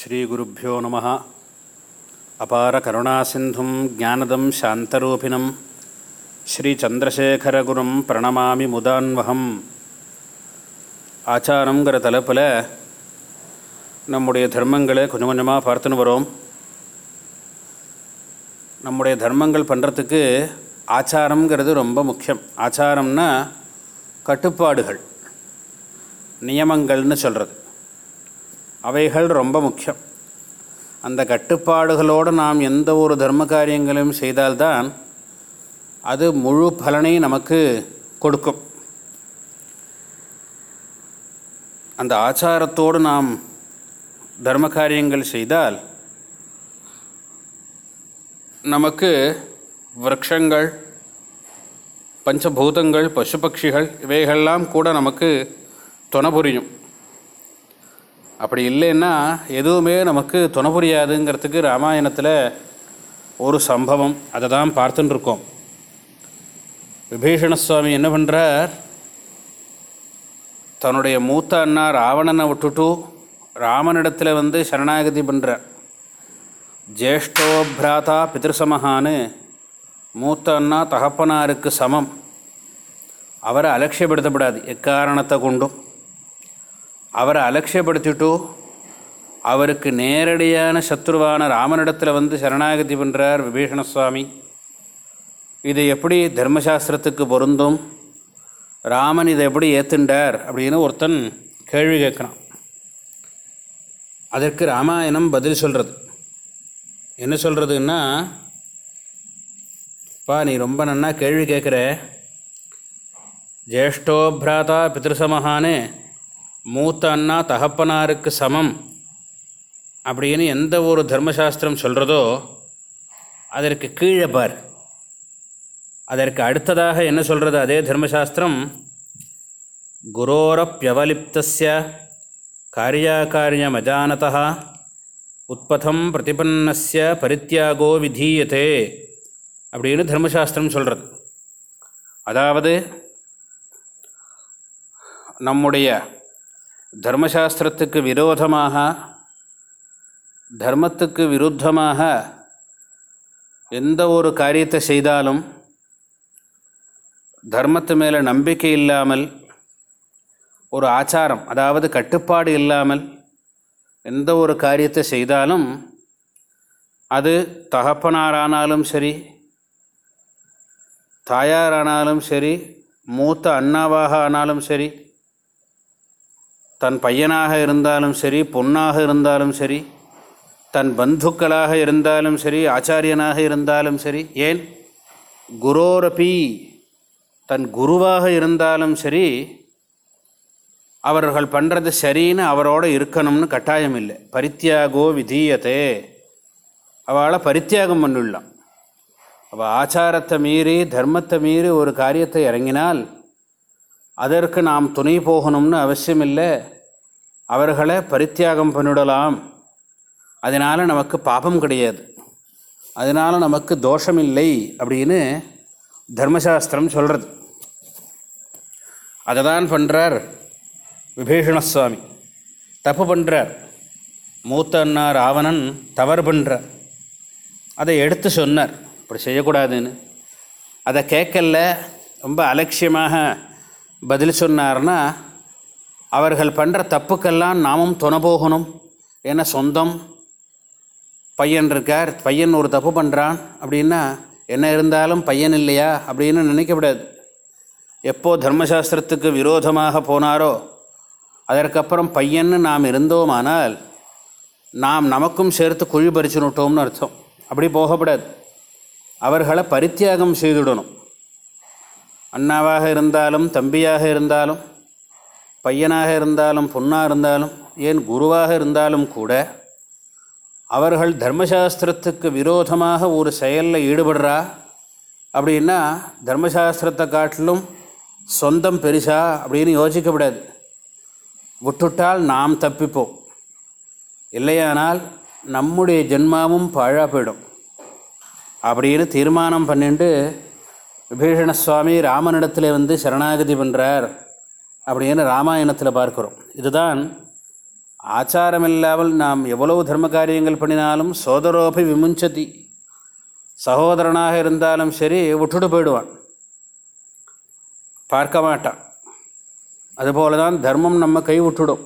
ஸ்ரீகுருப்போ நம. அபார கருணாசிந்தும் ஜானதம் சாந்தரூபிணம். ஸ்ரீச்சந்திரசேகரகுரும் பிரணமாமி முதான்வகம். ஆச்சாரங்கிற தலைப்பில் நம்முடைய தர்மங்களை கொஞ்சம் கொஞ்சமாக பார்த்துன்னு வரோம். நம்முடைய தர்மங்கள் பண்ணுறதுக்கு ஆச்சாரங்கிறது ரொம்ப முக்கியம். ஆச்சாரம்னா கட்டுப்பாடுகள் நியமங்கள்னு சொல்கிறது அவைகள் ரொம்ப முக்கியம். அந்த கட்டுப்பாடுகளோடு நாம் எந்த ஒரு தர்ம காரியங்களையும் செய்தால்தான் அது முழு பலனை நமக்கு கொடுக்கும். அந்த ஆச்சாரத்தோடு நாம் தர்ம காரியங்கள் செய்தால் நமக்கு விரக்ஷங்கள் பஞ்சபூதங்கள் பசு பட்சிகள் இவைகள்லாம் கூட நமக்கு துணை புரியும். அப்படி இல்லைன்னா எதுவுமே நமக்கு துணை புரியாதுங்கிறதுக்கு ராமாயணத்தில் ஒரு சம்பவம். அதை தான் பார்த்துட்டுருக்கோம் விபீஷண சுவாமி என்ன பண்ணுறார் தன்னுடைய மூத்த அண்ணா ராவணனை விட்டுட்டு ராமனிடத்தில் வந்து சரணாகதி பண்ணுறார் ஜேஷ்டோ பிராதா பிதிருசமஹான்னு மூத்த அண்ணா தகப்பனாருக்கு சமம். அவரை அலட்சியப்படுத்தப்படாது. எக்காரணத்தை கொண்டும். அவரை அலட்சியப்படுத்திட்டோ அவருக்கு நேரடியான சத்ருவான ராமனிடத்தில் வந்து சரணாகதி பண்ணுறார் விபீஷண சுவாமி இது எப்படி தர்மசாஸ்திரத்துக்கு பொருந்தும்? ராமன் இதை எப்படி ஏற்றுண்டார் அப்படின்னு ஒருத்தன் கேள்வி கேட்குறான். அதற்கு ராமாயணம் பதில் சொல்கிறது என்ன சொல்கிறதுன்னா பா நீ ரொம்ப நன்னா கேள்வி கேட்குற. ஜேஷ்டோ பிராதா பித்ருசமஹானே மூத்த அண்ணா தகப்பனாருக்கு சமம் அப்படின்னு எந்த ஒரு தர்மசாஸ்திரம் சொல்கிறதோ அதற்கு கீழே பார். அதற்கு அடுத்ததாக என்ன சொல்கிறது அதே தர்மசாஸ்திரம்? குரோரப்பியவலிப்தஸ்ய காரியாக்காரியமஜானதா உற்பத்தம் பிரதிபன்னஸ்ய பரித்தியாகோ விதீயத்தே அப்படின்னு தர்மசாஸ்திரம் சொல்கிறது அதாவது நம்முடைய தர்மசாஸ்திரத்துக்கு விரோதமாக தர்மத்துக்கு விருத்தமாக எந்த ஒரு காரியத்தை செய்தாலும் தர்மத்து மேலே நம்பிக்கை இல்லாமல் ஒரு ஆச்சாரம் அதாவது கட்டுப்பாடு இல்லாமல் எந்த ஒரு காரியத்தை செய்தாலும் அது தகப்பனாரானாலும் சரி தாயாரானாலும் சரி மூத்த அண்ணாவாக ஆனாலும் சரி தன் பையனாக இருந்தாலும் சரி பொண்ணாக இருந்தாலும் சரி தன் பந்துக்களாக இருந்தாலும் சரி ஆச்சாரியனாக இருந்தாலும் சரி ஏன்? குரோரபி தன் குருவாக இருந்தாலும் சரி அவர்கள் பண்ணுறது சரின்னு அவரோட இருக்கணும்னு கட்டாயம் இல்லை பரித்தியாகோ விதீயத்தே அவளை பரித்தியாகம் பண்ணிடலாம். அவள் ஆச்சாரத்தை மீறி தர்மத்தை மீறி ஒரு காரியத்தை இறங்கினால் அதற்கு நாம் துணை போகணும்னு அவசியம் இல்லை அவர்களை பரித்தியாகம் பண்ணிடலாம். அதனால் நமக்கு பாபம் கிடையாது. அதனால் நமக்கு தோஷம் இல்லை அப்படின்னு தர்மசாஸ்திரம் சொல்கிறது அதை தான் பண்ணுறார் விபீஷணசுவாமி தப்பு பண்ணுறார் மூத்த அண்ணா ராவணன் தவறு பண்ணுறார் அதை எடுத்து சொன்னார். அப்படி செய்யக்கூடாதுன்னு. அதை கேட்கல. ரொம்ப அலட்சியமாக பதில் சொன்னார்னா அவர்கள் பண்ணுற தப்புக்கெல்லாம் நாமும் துணை போகணும். ஏன்னா சொந்தம் பையன் இருக்கார் பையன் ஒரு தப்பு பண்ணுறான் அப்படின்னா என்ன இருந்தாலும் பையன் இல்லையா அப்படின்னு நினைக்கக்கூடாது எப்போ தர்மசாஸ்திரத்துக்கு விரோதமாக போனாரோ அதற்கப்புறம் பையன்னு நாம் இருந்தோமானால் நாம் நமக்கும் சேர்த்து குழி பறிச்சுனுட்டோம்னு அர்த்தம். அப்படி போகப்படாது அவர்களை பரித்தியாகம் செய்துடணும். அண்ணாவாக இருந்தாலும் தம்பியாக இருந்தாலும் பையனாக இருந்தாலும் பொண்ணாக இருந்தாலும் ஏன் குருவாக இருந்தாலும் கூட அவர்கள் தர்மசாஸ்திரத்துக்கு விரோதமாக ஒரு செயலில் ஈடுபடுறா? அப்படின்னா தர்மசாஸ்திரத்தை காட்டிலும் சொந்தம் பெருசா? அப்படின்னு யோசிக்கப்படாது விட்டுட்டால் நாம் தப்பிப்போம். இல்லையானால் நம்முடைய ஜென்மாவும் பாழாக போயிடும். அப்படின்னு தீர்மானம் பண்ணிட்டு விபீஷண சுவாமி ராமனிடத்தில் வந்து சரணாகதி பண்ணுறார் அப்படின்னு ராமாயணத்தில் பார்க்குறோம். இதுதான் ஆச்சாரம் இல்லாமல் நாம் எவ்வளவு தர்ம காரியங்கள் பண்ணினாலும் சோதரோபி விமுஞ்சதி. சகோதரனாக இருந்தாலும் சரி விட்டுட்டு போயிடுவான். பார்க்க மாட்டான். அதுபோல தான் தர்மம் நம்ம கை விட்டுடும்.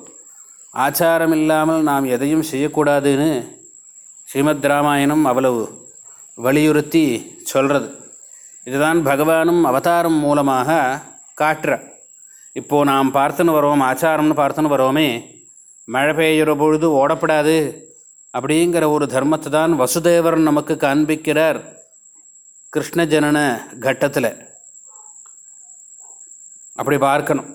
ஆச்சாரம் இல்லாமல் நாம் எதையும் செய்யக்கூடாதுன்னு ஸ்ரீமத் ராமாயணம் அவ்வளவு வலியுறுத்தி சொல்கிறது இதுதான் பகவானும் அவதாரம் மூலமாக காட்டுற. இப்போது நாம் பார்த்துன்னு வரோம் ஆச்சாரம்னு பார்த்துன்னு வரோமே மழை பெய்கிற பொழுது ஓடப்படாது அப்படிங்கிற ஒரு தர்மத்தை தான் வசுதேவர் நமக்கு காண்பிக்கிறார் கிருஷ்ண ஜனன கட்டத்தில். அப்படி பார்க்கணும்.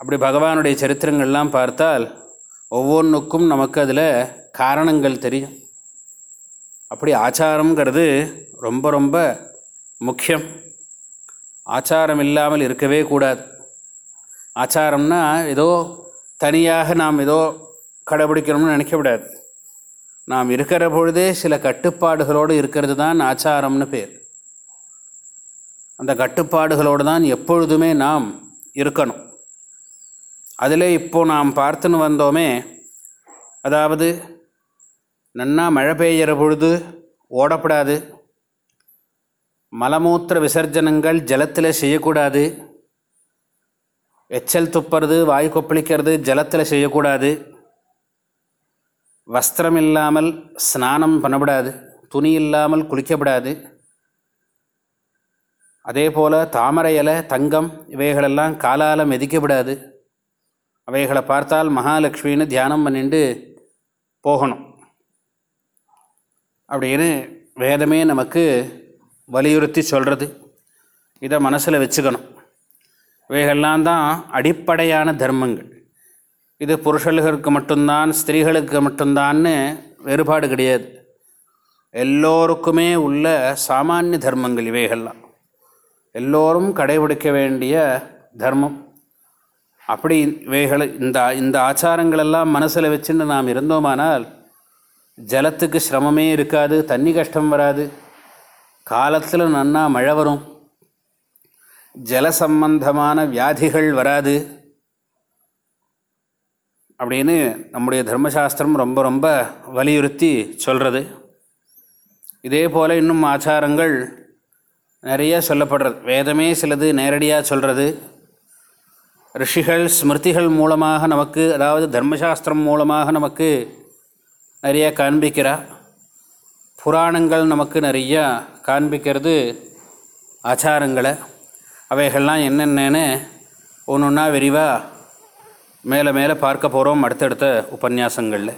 அப்படி பகவானுடைய சரித்திரங்கள்லாம் பார்த்தால் ஒவ்வொன்றுக்கும் நமக்கு அதில் காரணங்கள் தெரியும். அப்படி ஆச்சாரங்கிறது ரொம்ப ரொம்ப முக்கியம். ஆச்சாரம் இல்லாமல் இருக்கவே கூடாது. ஆச்சாரம்னா ஏதோ தனியாக நாம் ஏதோ கடைபிடிக்கணும்னு நினைக்கக்கூடாது. நாம் இருக்கிற பொழுதே சில கட்டுப்பாடுகளோடு இருக்கிறது தான் ஆச்சாரம்னு பேர். அந்த கட்டுப்பாடுகளோடு தான் எப்பொழுதுமே நாம் இருக்கணும். அதில் இப்போது நாம் பார்த்துன்னு வந்தோமே அதாவது நன்னா மழை பெய்கிற பொழுது ஓடப்படாது. மலமூத்திர விசர்ஜனங்கள் ஜலத்தில் செய்யக்கூடாது. எச்சல் துப்புறது வாய் கொப்பளிக்கிறது ஜலத்தில் செய்யக்கூடாது. வஸ்திரம் இல்லாமல் ஸ்நானம் பண்ணப்படாது. துணி இல்லாமல் குளிக்கப்படாது. அதே போல் தாமரை இலை தங்கம் இவைகளெல்லாம் காலால் மெதிக்கப்படாது. அவைகளை பார்த்தால் மகாலட்சுமின்னு தியானம் பண்ணிட்டு போகணும். அப்படின்னு வேதமே நமக்கு வலியுறுத்தி சொல்கிறது இதை மனசில் வச்சுக்கணும். இவைகள்லாம் தான் அடிப்படையான தர்மங்கள். இது புருஷர்களுக்கு மட்டும்தான் ஸ்திரீகளுக்கு மட்டும்தான்னு வேறுபாடு கிடையாது. எல்லோருக்குமே உள்ள சாமானிய தர்மங்கள் இவைகள்லாம். எல்லோரும் கடைபிடிக்க வேண்டிய தர்மம். அப்படி இவைகளை இந்த இந்த ஆச்சாரங்களெல்லாம் மனசில் வச்சுன்னு நாம் இருந்தோமானால் ஜலத்துக்கு சிரமமே இருக்காது தண்ணி கஷ்டம் வராது. காலத்தில் நன்னா மழை வரும். ஜல சம்பந்தமான வியாதிகள் வராது. அப்படின்னு நம்முடைய தர்மசாஸ்திரம் ரொம்ப ரொம்ப வலியுறுத்தி சொல்கிறது இதே போல் இன்னும் ஆச்சாரங்கள் நிறைய சொல்லப்படுறது. வேதமே சிலது நேரடியாக சொல்கிறது ரிஷிகள் ஸ்மிருதிகள் மூலமாக நமக்கு அதாவது தர்மசாஸ்திரம் மூலமாக நமக்கு நிறைய காண்பிக்கிறா. புராணங்கள் நமக்கு நிறையா காண்பிக்கிறது ஆச்சாரங்களை. அவைகள்லாம் என்னென்னு ஒன்று ஒன்றா விரிவாக மேலே மேலே பார்க்க போகிறோம் அடுத்தடுத்த உபன்யாசங்களில்.